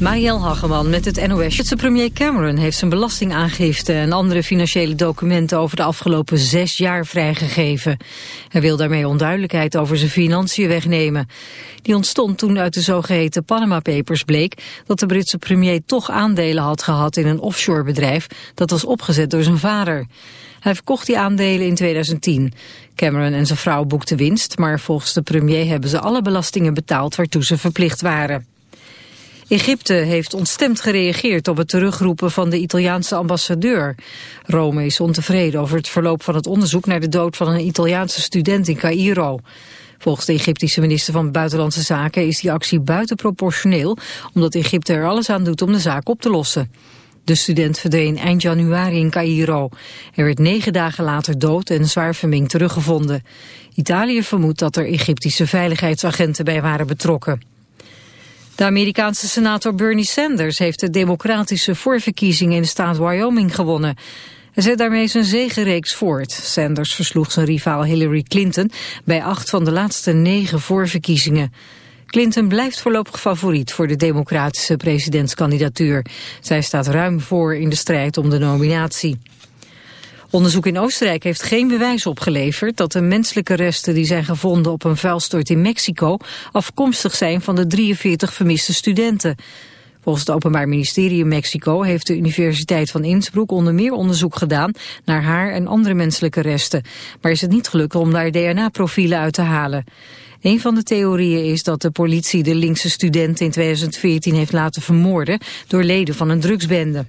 Marielle Hageman met het NOS. De premier Cameron heeft zijn belastingaangifte en andere financiële documenten over de afgelopen zes jaar vrijgegeven. Hij wil daarmee onduidelijkheid over zijn financiën wegnemen. Die ontstond toen uit de zogeheten Panama Papers bleek dat de Britse premier toch aandelen had gehad in een offshore bedrijf dat was opgezet door zijn vader. Hij verkocht die aandelen in 2010. Cameron en zijn vrouw boekten winst, maar volgens de premier hebben ze alle belastingen betaald waartoe ze verplicht waren. Egypte heeft ontstemd gereageerd op het terugroepen van de Italiaanse ambassadeur. Rome is ontevreden over het verloop van het onderzoek naar de dood van een Italiaanse student in Cairo. Volgens de Egyptische minister van Buitenlandse Zaken is die actie buitenproportioneel, omdat Egypte er alles aan doet om de zaak op te lossen. De student verdween eind januari in Cairo. Hij werd negen dagen later dood en zwaar verminkt teruggevonden. Italië vermoedt dat er Egyptische veiligheidsagenten bij waren betrokken. De Amerikaanse senator Bernie Sanders heeft de democratische voorverkiezingen in de staat Wyoming gewonnen. Hij zet daarmee zijn zegenreeks voort. Sanders versloeg zijn rivaal Hillary Clinton bij acht van de laatste negen voorverkiezingen. Clinton blijft voorlopig favoriet voor de democratische presidentskandidatuur. Zij staat ruim voor in de strijd om de nominatie. Onderzoek in Oostenrijk heeft geen bewijs opgeleverd dat de menselijke resten die zijn gevonden op een vuilstort in Mexico afkomstig zijn van de 43 vermiste studenten. Volgens het Openbaar Ministerie in Mexico heeft de Universiteit van Innsbruck onder meer onderzoek gedaan naar haar en andere menselijke resten. Maar is het niet gelukt om daar DNA-profielen uit te halen. Een van de theorieën is dat de politie de linkse studenten in 2014 heeft laten vermoorden door leden van een drugsbende.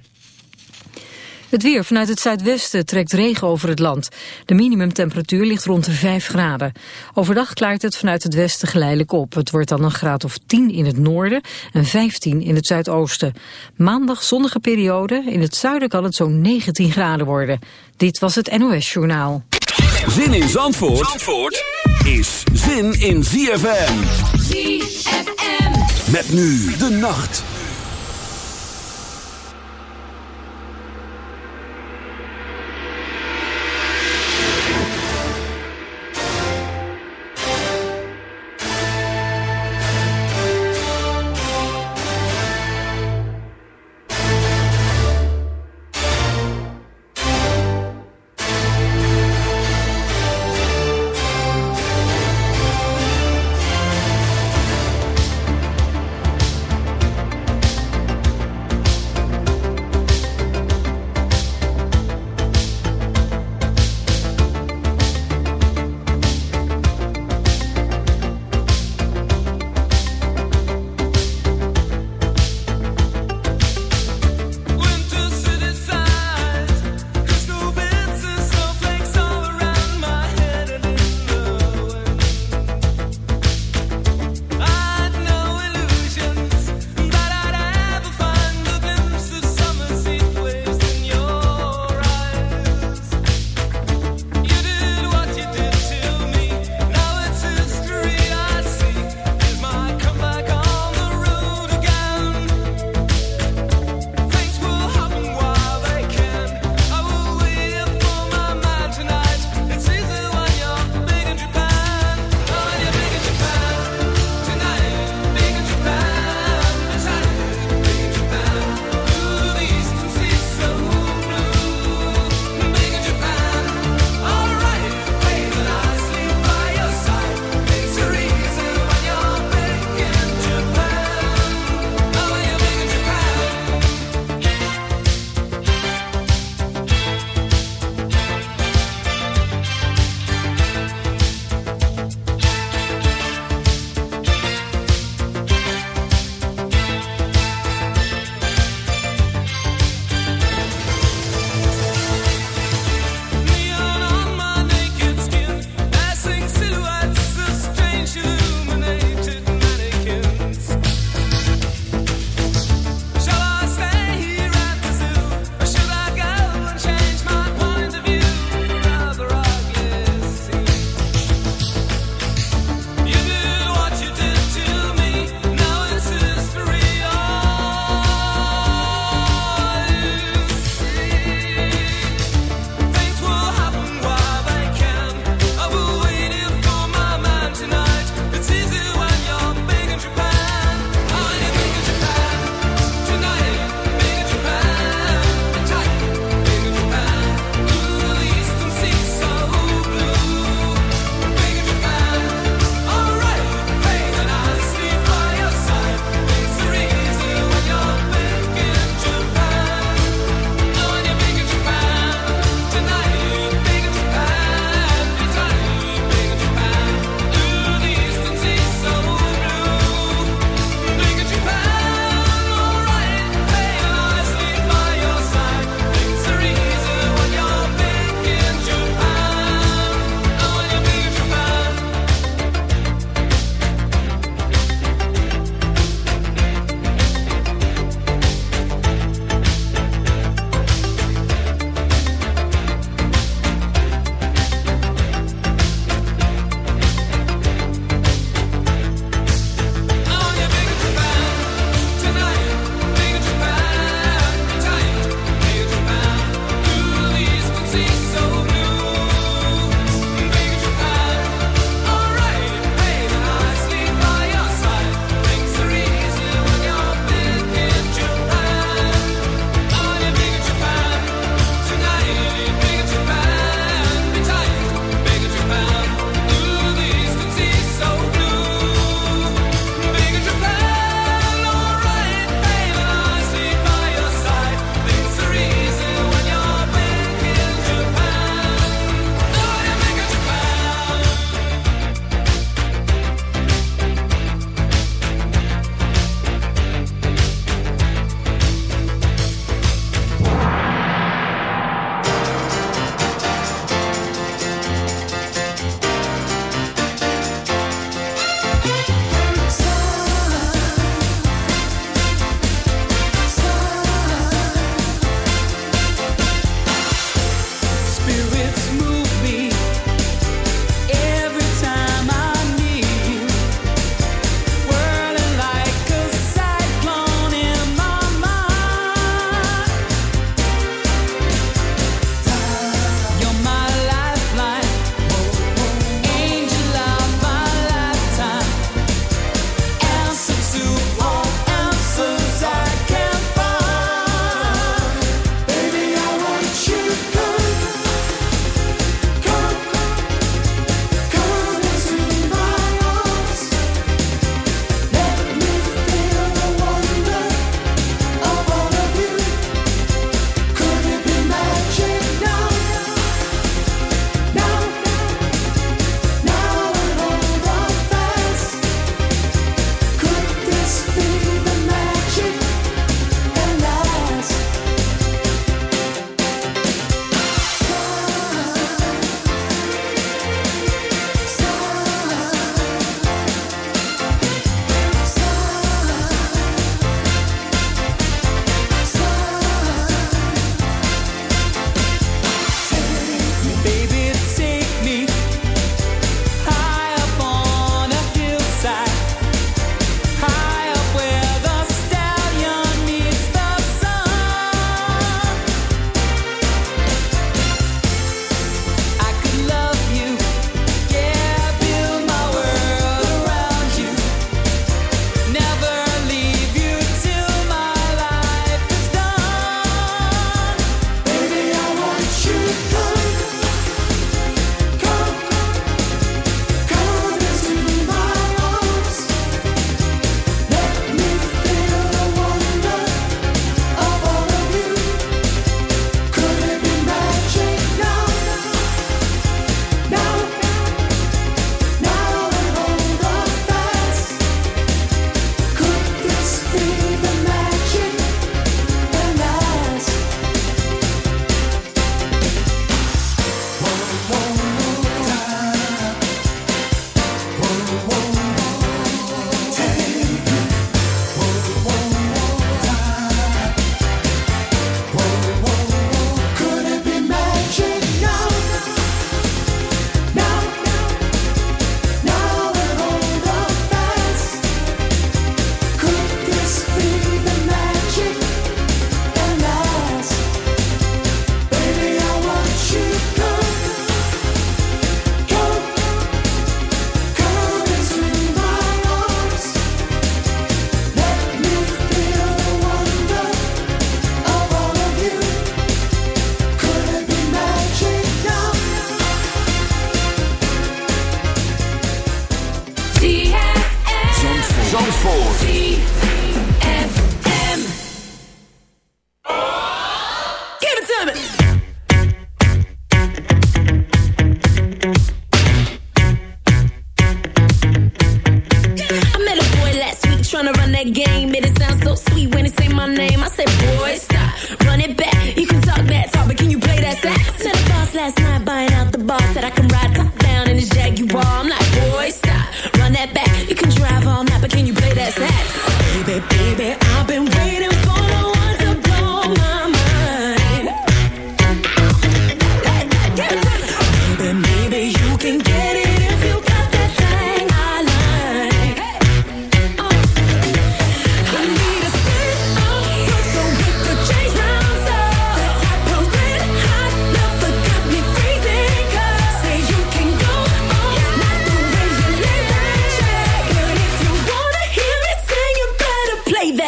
Het weer vanuit het zuidwesten trekt regen over het land. De minimumtemperatuur ligt rond de 5 graden. Overdag klaart het vanuit het westen geleidelijk op. Het wordt dan een graad of 10 in het noorden en 15 in het zuidoosten. Maandag zonnige periode. In het zuiden kan het zo'n 19 graden worden. Dit was het NOS Journaal. Zin in Zandvoort, Zandvoort is zin in ZFM. ZFM. Met nu de nacht.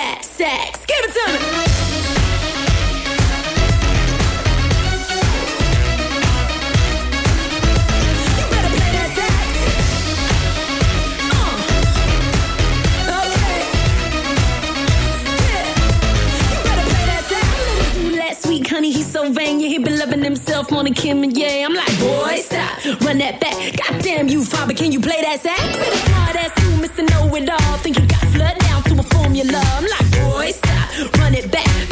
sex, sex. Give it to me. Honey, he's so vain, yeah, he been loving himself on a Kim and yeah. I'm like, boy, stop, run that back. Goddamn you, father, can you play that sax? Hard ass, you, Mr. Know It All, think you got flood home your love. I'm like, boy, stop, run it back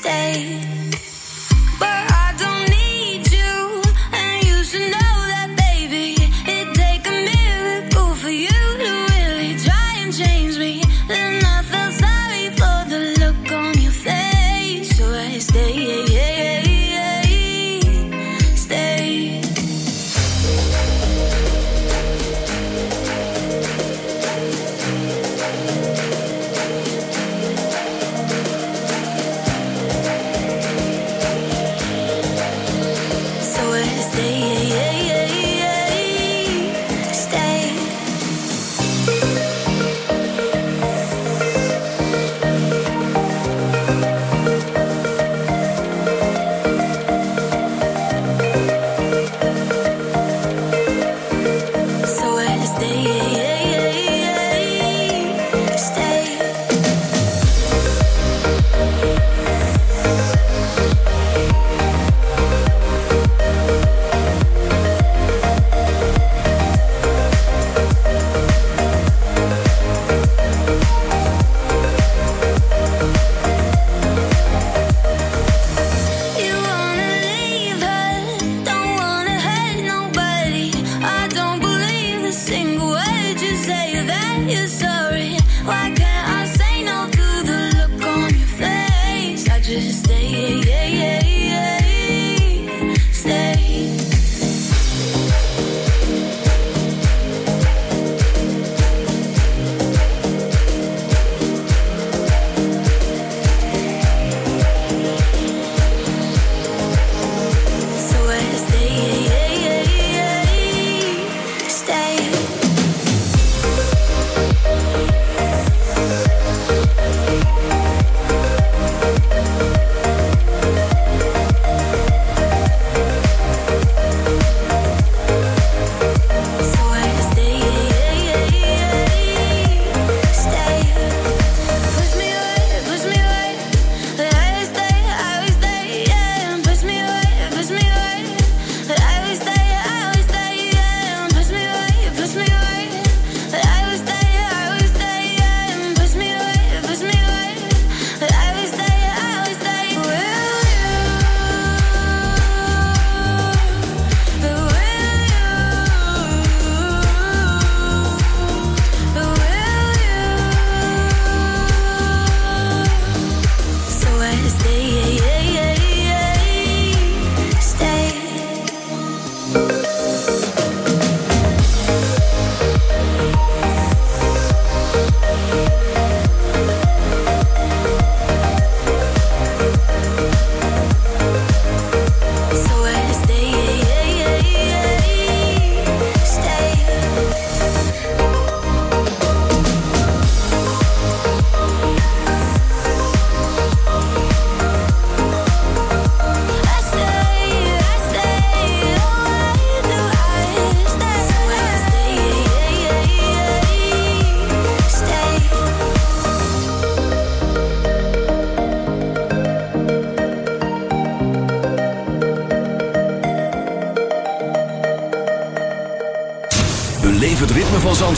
stay.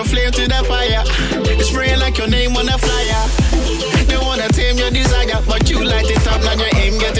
your flame to the fire. Spraying like your name on a flyer. They wanna tame your desire, but you light it up, now your aim get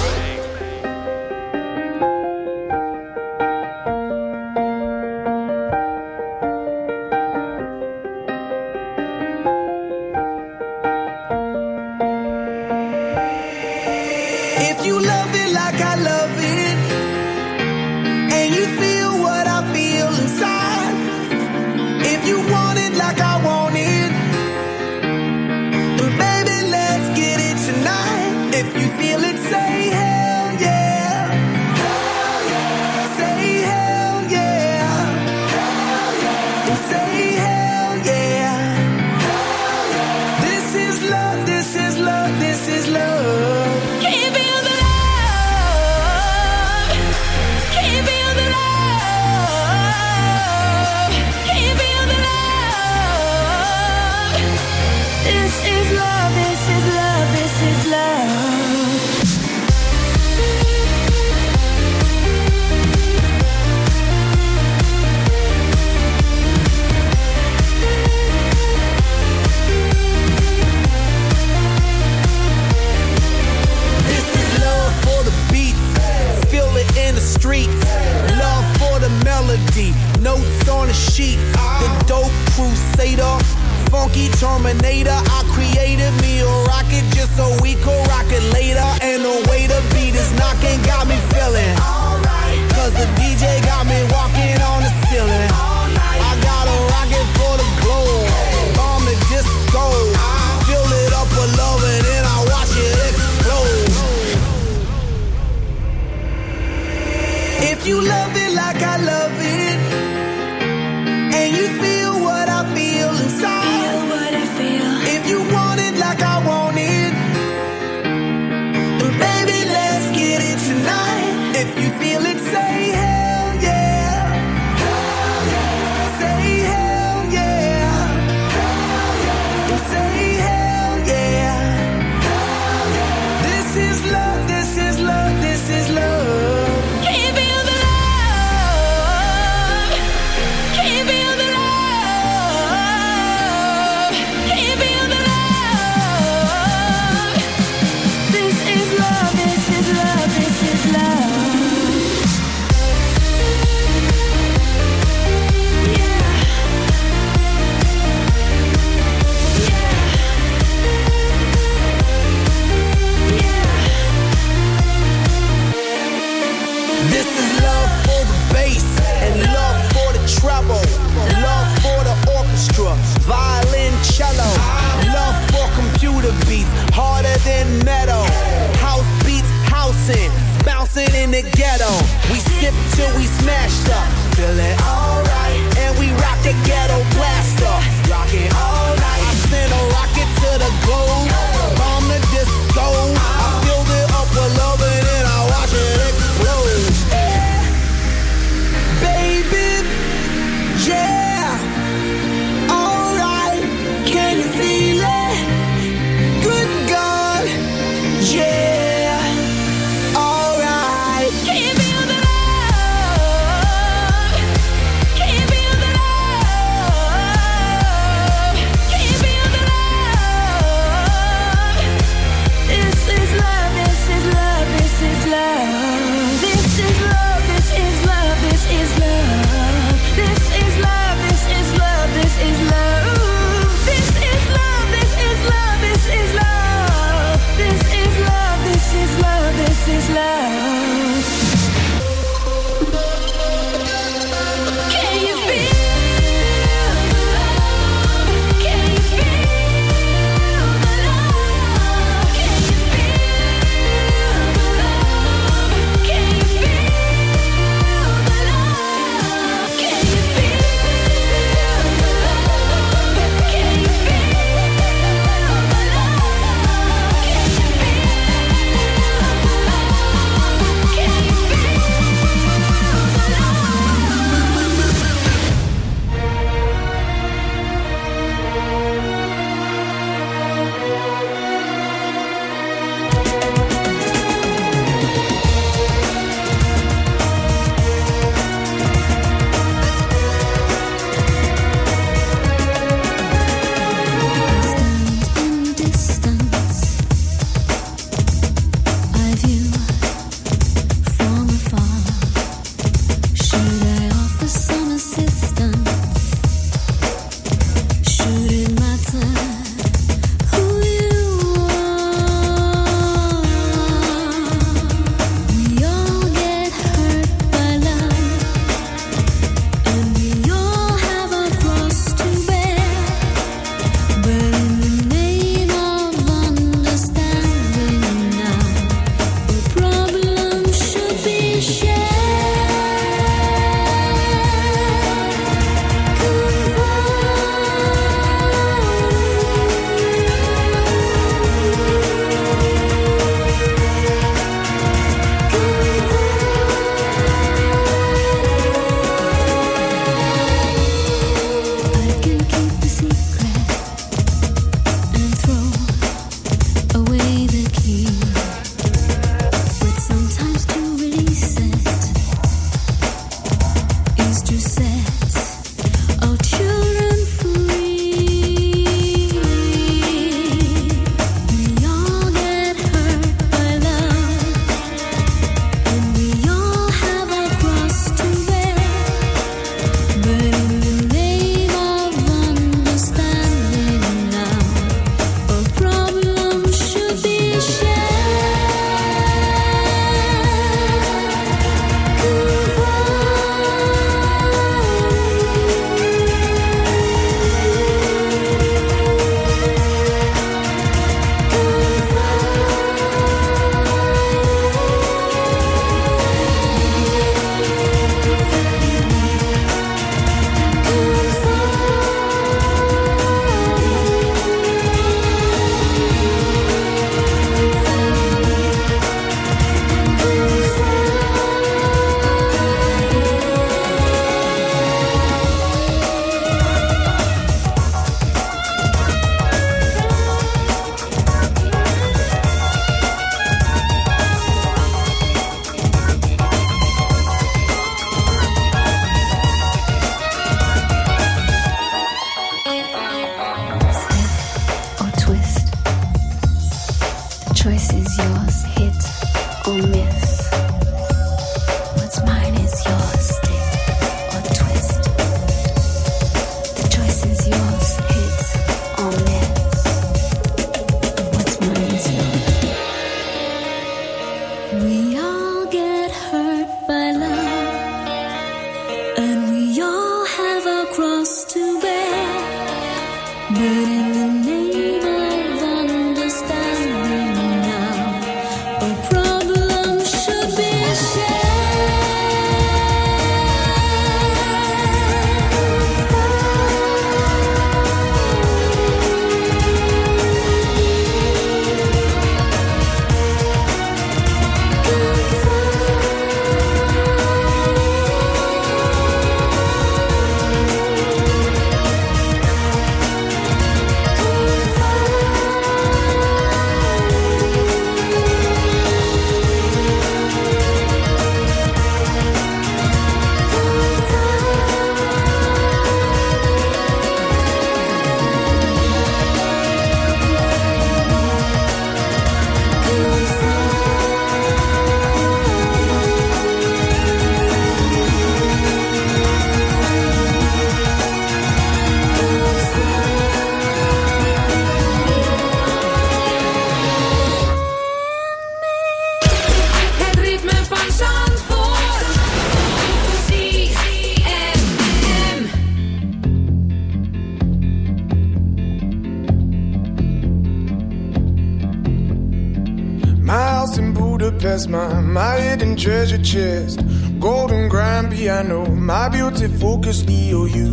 focus me on you.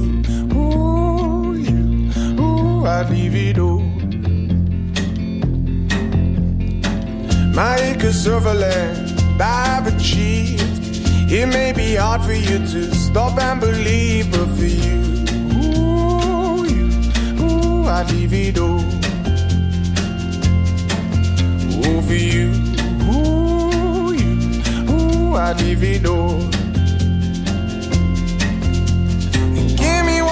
Ooh, you, ooh, I'd leave it all. My acres of land I've achieved. It may be hard for you to stop and believe, but for you, ooh, you, ooh, I'd leave it all. Ooh, for you, ooh, you, ooh, I'd leave it all.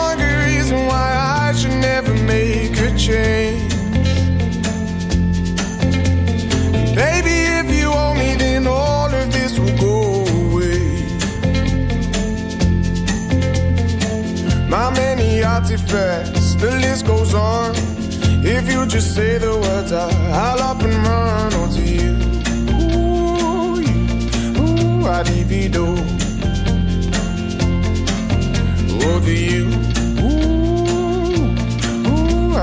one good reason why I should never make a change. Baby, if you owe me, then all of this will go away. My many artifacts, the list goes on. If you just say the words, I, I'll up and run onto you. Ooh, you, ooh, I'd even do. Oh, to you.